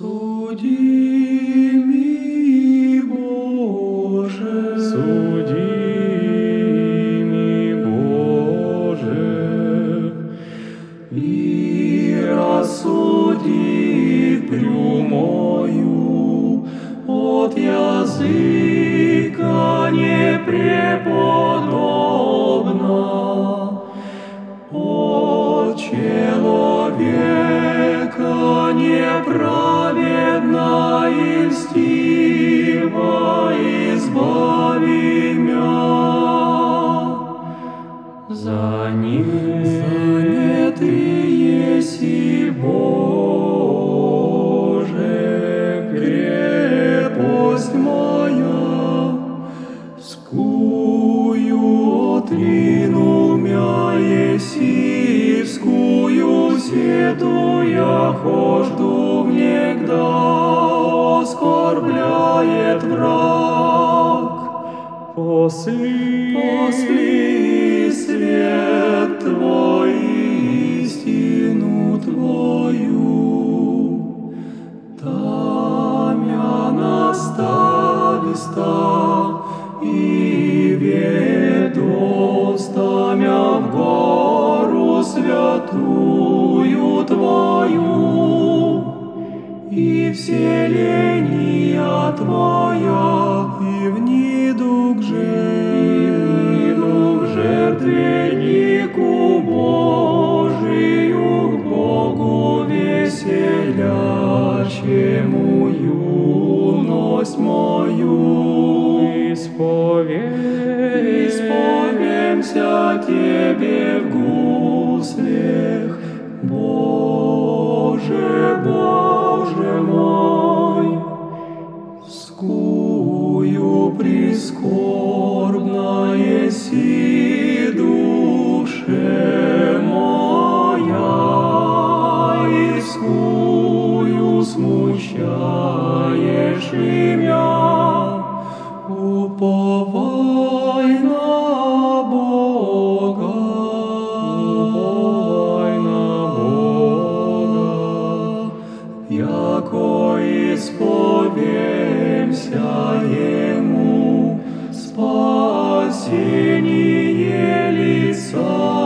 Суди ми, Боже, Суди ми, Боже, и рассуди прямою от языка непреподобно, и льстиво избави мя. Занятый еси Боже, крепость моя, скую отринул мя еси, скую сету я хожду внегда, оскорбляет враг. Посли, Посли свет Твой, истину Твою, Тамя настависта и ведостамя в гору святую Твою, вселения Твоя, и в недуг жертвеннику жертвеннику Божию, к Богу веселящему юность мою. исповедь, Исповемся Тебе в гуслях, Боже, Боже имя, уповай на Бога, уповай на Бога, яко исповемся Ему спасение лица